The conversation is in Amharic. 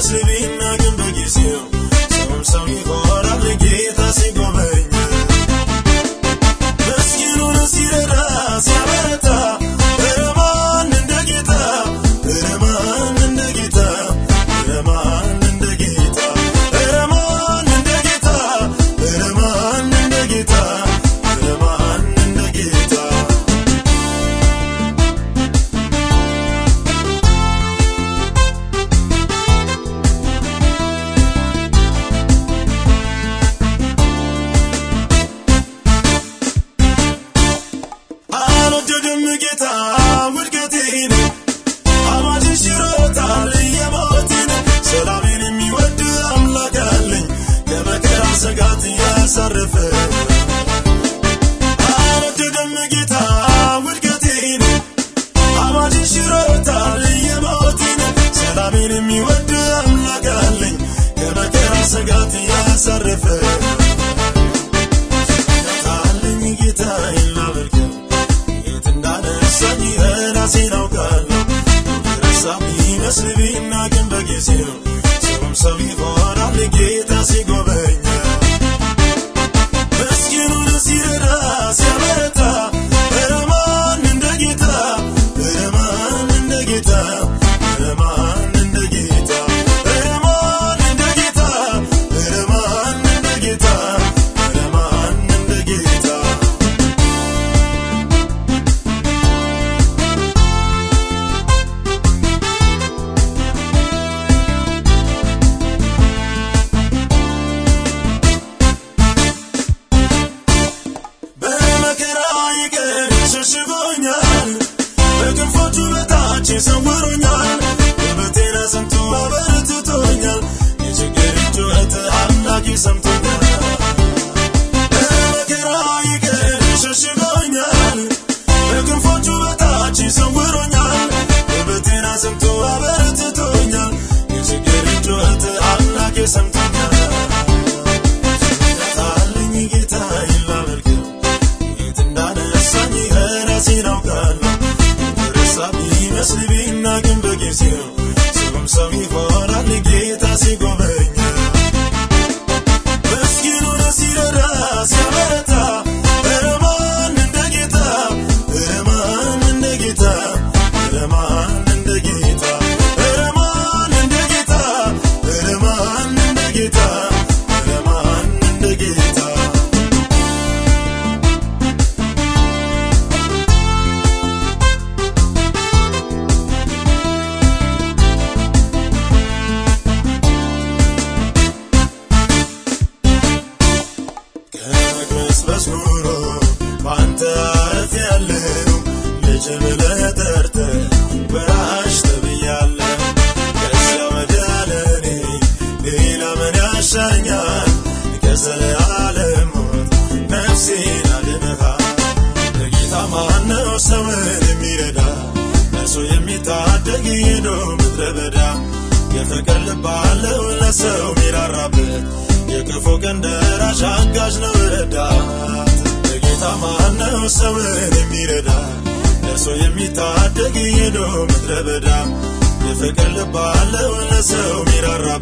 That's living, I can. አልወደድም ጌታ ውድቀቴን አማችን ሽሮታል የሞቴን ሰላሜን የሚወድ አምላክ አለኝ። ከመከራ ስጋት ያሳረፈ አልወደድም ጌታ ውድቀቴን አማችን ሽሮታል የሞቴን ሰላሜን የሚወድ አምላክ አለኝ። ከመከራ ስጋት ያሳረፈ Se eu hill. So I'm sorry for all the go și și gonia Pe când făciule ta, ci să mă ruinan ልጅ ብለህ ጠርተህ ወራሽ ተብያለሁ። ከዚያ ወዲያ ለእኔ ሌላ ምን ያሻኛል? ከዘለዓለም ሞት ነፍሴን አድነሃል። ለጌታ ማነው ሰውን የሚረዳ እርሱ የሚታደግ ሄዶ ምድረ በዳ የፍቅር ልብ አለው ለሰው ሚራራበት የክፉ ቀን ደራሽ አጋዥ ነው ረዳት ለጌታ ማነው ሰውን የሚረዳ እርሱ የሚታደግ ሄዶ ምድረ በዳ። የፍቅር ልብ ለሰው ሚራራበት